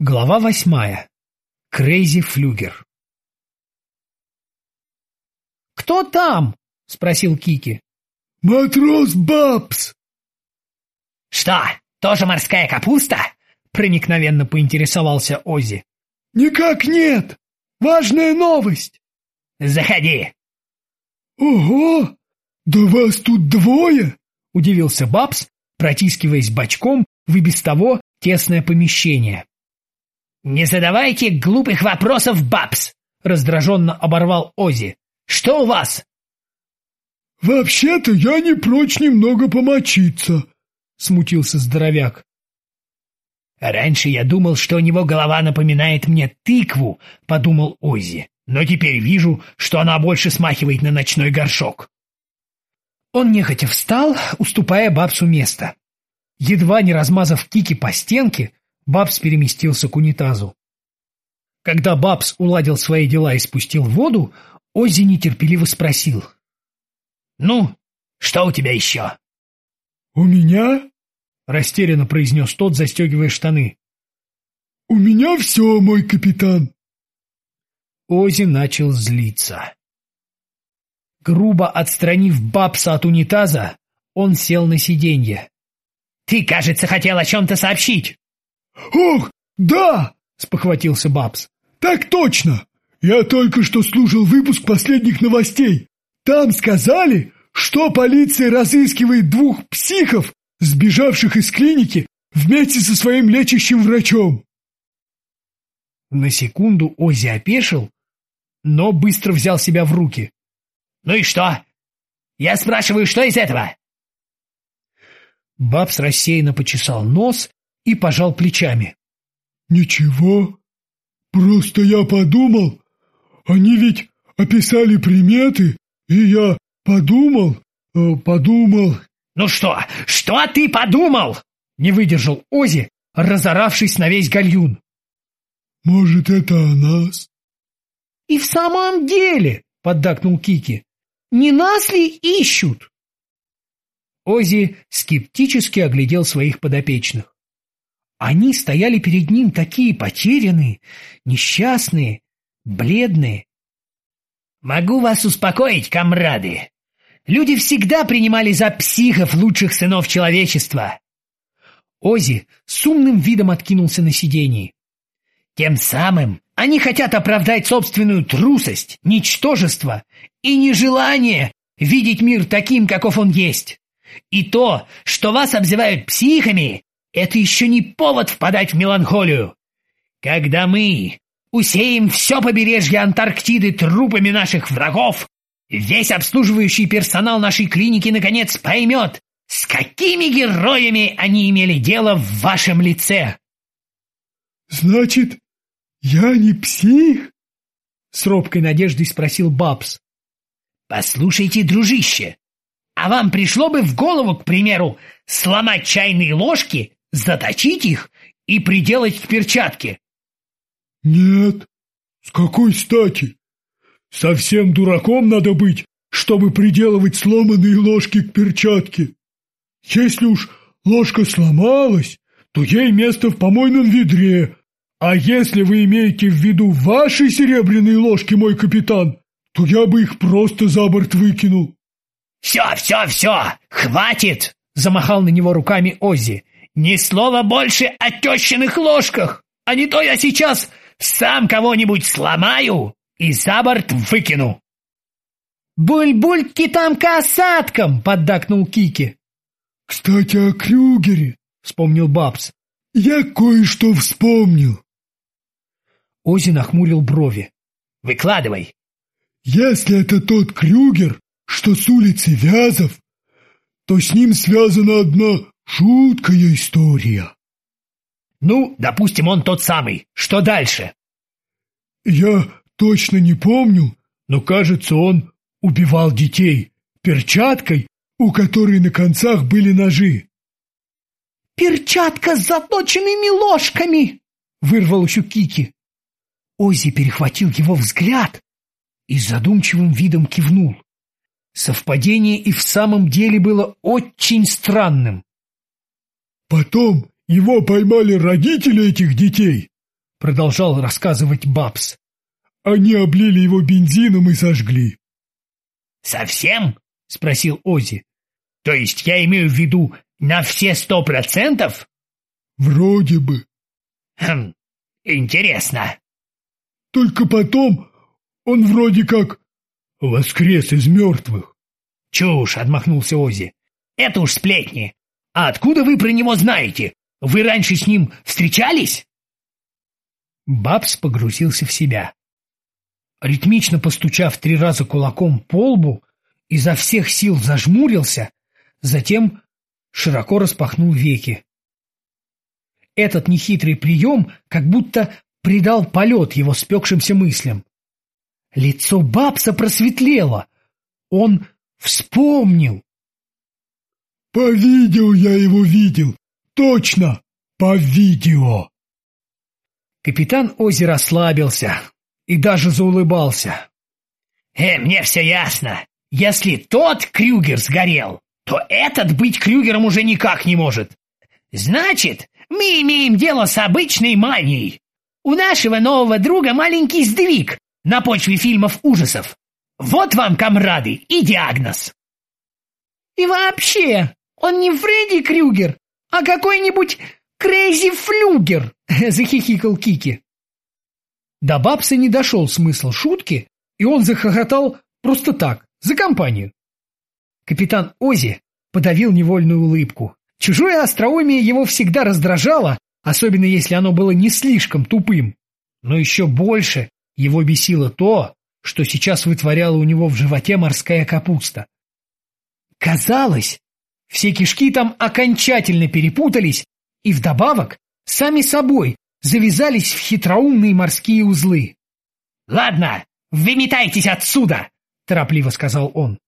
Глава восьмая. Крейзи Флюгер. «Кто там?» — спросил Кики. «Матрос Бабс!» «Что, тоже морская капуста?» — проникновенно поинтересовался Оззи. «Никак нет! Важная новость!» «Заходи!» «Ого! Да вас тут двое!» — удивился Бабс, протискиваясь бочком в и без того тесное помещение. «Не задавайте глупых вопросов, Бабс!» — раздраженно оборвал Ози. «Что у вас?» «Вообще-то я не прочь немного помочиться», — смутился здоровяк. «Раньше я думал, что у него голова напоминает мне тыкву», — подумал Ози. «Но теперь вижу, что она больше смахивает на ночной горшок». Он нехотя встал, уступая Бабсу место. Едва не размазав Кики по стенке, Бабс переместился к унитазу. Когда Бабс уладил свои дела и спустил воду, Оззи нетерпеливо спросил. — Ну, что у тебя еще? — У меня? — растерянно произнес тот, застегивая штаны. — У меня все, мой капитан. Оззи начал злиться. Грубо отстранив Бабса от унитаза, он сел на сиденье. — Ты, кажется, хотел о чем-то сообщить. «Ох, да!» — спохватился Бабс. «Так точно! Я только что слушал выпуск последних новостей. Там сказали, что полиция разыскивает двух психов, сбежавших из клиники вместе со своим лечащим врачом». На секунду Оззи опешил, но быстро взял себя в руки. «Ну и что? Я спрашиваю, что из этого?» Бабс рассеянно почесал нос и пожал плечами. «Ничего, просто я подумал, они ведь описали приметы, и я подумал, э, подумал...» «Ну что, что ты подумал?» — не выдержал Ози, разоравшись на весь гальюн. «Может, это о нас?» «И в самом деле», — поддакнул Кики, — «не нас ли ищут?» Ози скептически оглядел своих подопечных. Они стояли перед ним такие потерянные, несчастные, бледные. «Могу вас успокоить, комрады. Люди всегда принимали за психов лучших сынов человечества». Ози с умным видом откинулся на сиденье. «Тем самым они хотят оправдать собственную трусость, ничтожество и нежелание видеть мир таким, каков он есть. И то, что вас обзывают психами, это еще не повод впадать в меланхолию. Когда мы усеем все побережье Антарктиды трупами наших врагов, весь обслуживающий персонал нашей клиники наконец поймет, с какими героями они имели дело в вашем лице. «Значит, я не псих?» — с робкой надеждой спросил Бабс. «Послушайте, дружище, а вам пришло бы в голову, к примеру, сломать чайные ложки заточить их и приделать к перчатке. Нет, с какой стати? Совсем дураком надо быть, чтобы приделывать сломанные ложки к перчатке. Если уж ложка сломалась, то ей место в помойном ведре, а если вы имеете в виду ваши серебряные ложки, мой капитан, то я бы их просто за борт выкинул. «Все, все, все! Хватит!» — замахал на него руками Оззи. Ни слова больше о тещиных ложках, а не то я сейчас сам кого-нибудь сломаю и за борт выкину. «Буль-бульки там касаткам!» — поддакнул Кики. «Кстати, о Крюгере!» — вспомнил Бабс. «Я кое-что вспомнил!» Ози нахмурил брови. «Выкладывай!» «Если это тот Крюгер, что с улицы Вязов, то с ним связана одна Жуткая история. Ну, допустим, он тот самый. Что дальше? Я точно не помню, но кажется, он убивал детей перчаткой, у которой на концах были ножи. «Перчатка с заточенными ложками!» — вырвал еще Кики. Оззи перехватил его взгляд и задумчивым видом кивнул. Совпадение и в самом деле было очень странным. Потом его поймали родители этих детей, — продолжал рассказывать Бабс. «Они облили его бензином и сожгли». «Совсем?» — спросил Ози. «То есть я имею в виду на все сто процентов?» «Вроде бы». «Хм, интересно». «Только потом он вроде как воскрес из мертвых». «Чушь!» — отмахнулся Ози. «Это уж сплетни. А откуда вы про него знаете? Вы раньше с ним встречались?» Бабс погрузился в себя. Ритмично постучав три раза кулаком по лбу, изо всех сил зажмурился, затем широко распахнул веки. Этот нехитрый прием как будто придал полет его спекшимся мыслям. Лицо Бабса просветлело. Он вспомнил. «По видео я его видел. Точно, по видео!» Капитан Ози расслабился и даже заулыбался. «Э, мне все ясно. Если тот Крюгер сгорел, то этот быть Крюгером уже никак не может. Значит, мы имеем дело с обычной манией. У нашего нового друга маленький сдвиг на почве фильмов ужасов. Вот вам, комрады, и диагноз. И вообще, он не Фредди Крюгер, а какой-нибудь Крейзи Флюгер, захихикал Кики. До Бабса не дошел смысл шутки, и он захохотал просто так, за компанию. Капитан Ози подавил невольную улыбку. Чужое остроумие его всегда раздражало, особенно если оно было не слишком тупым. Но еще больше его бесило то, что сейчас вытворяла у него в животе морская капуста. Казалось, все кишки там окончательно перепутались и вдобавок сами собой завязались в хитроумные морские узлы. «Ладно, выметайтесь отсюда!» — торопливо сказал он.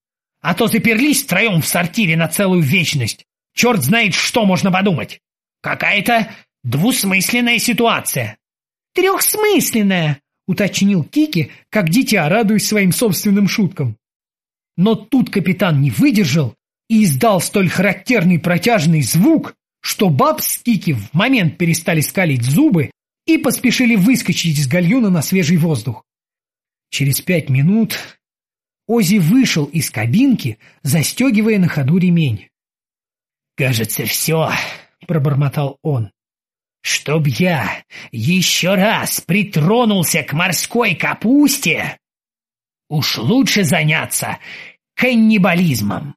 «А то заперлись втроем в сортире на целую вечность. Черт знает, что можно подумать. Какая-то двусмысленная ситуация». «Трехсмысленная!» — уточнил Кики, как дитя, радуясь своим собственным шуткам. Но тут капитан не выдержал и издал столь характерный протяжный звук, что баб с Кики в момент перестали скалить зубы и поспешили выскочить из гальюна на свежий воздух. Через пять минут Ози вышел из кабинки, застегивая на ходу ремень. «Кажется, все», — пробормотал он. «Чтоб я еще раз притронулся к морской капусте, уж лучше заняться каннибализмом».